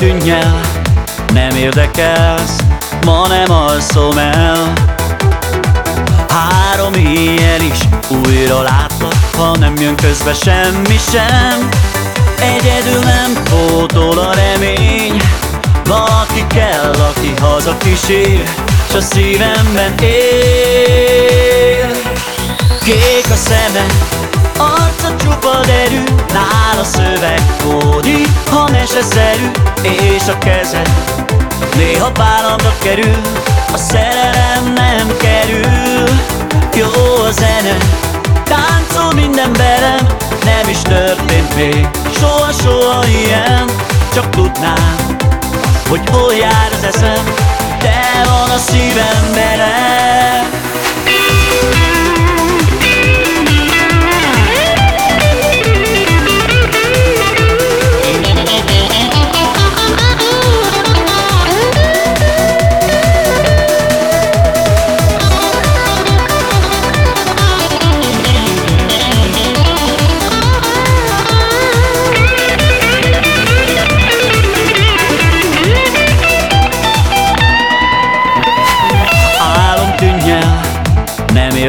tűnj el, nem érdekelsz, ma nem alszom el. Három éjjel is újra látlak, ha nem jön közbe semmi sem. Egyedül nem pótol a remény. Valaki kell, aki haza kísér S a szívemben él. Kék a szeme, arca csupa derű Nála szöveg kódi, ha meseszerű És a keze néha pálamra kerül A szerelem nem kerül. Jó a zene, táncol minden berem Nem is történt még soha-soha ilyen Csak tudnám, hogy hol jár az eszem Te van a szívemben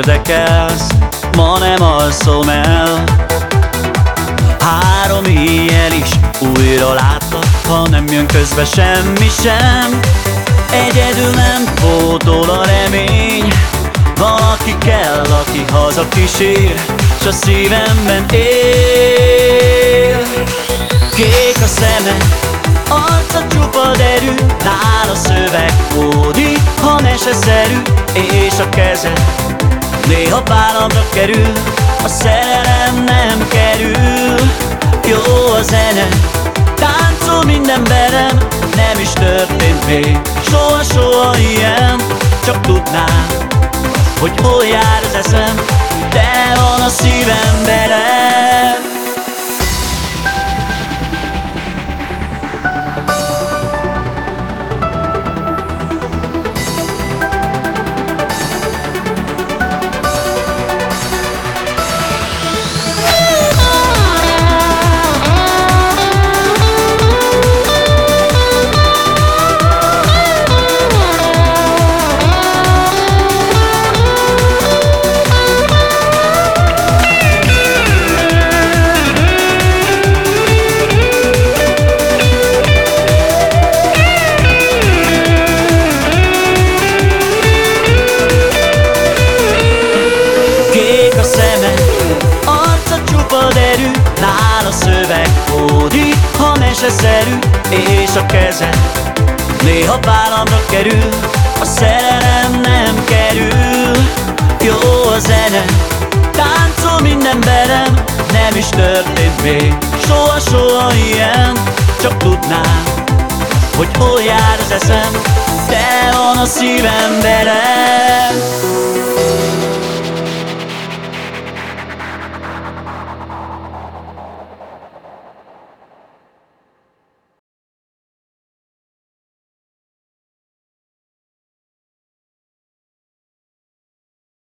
érdekelsz, ma nem alszom el. Három éjjel is újra látlak, ha nem jön közbe semmi sem. Egyedül nem pótol a remény Valaki kell, aki haza kísér S a szívemben él. Kék a szeme, arca csupa derű Nála szöveg kódi, ha meseszerű És a keze Néha pálamra kerül, a szerelem nem kerül. Jó a zene, táncol minden berem Nem is történt még. Soha-soha ilyen Csak tudnám, hogy hol jár az eszem. De van a szívemben meseszerű És a keze néha vállamra kerül A szerelem nem kerül. Jó a zene, táncol minden berem Nem is történt még soha-soha ilyen. Csak tudnám, hogy hol jár az eszem Te van a szívem berem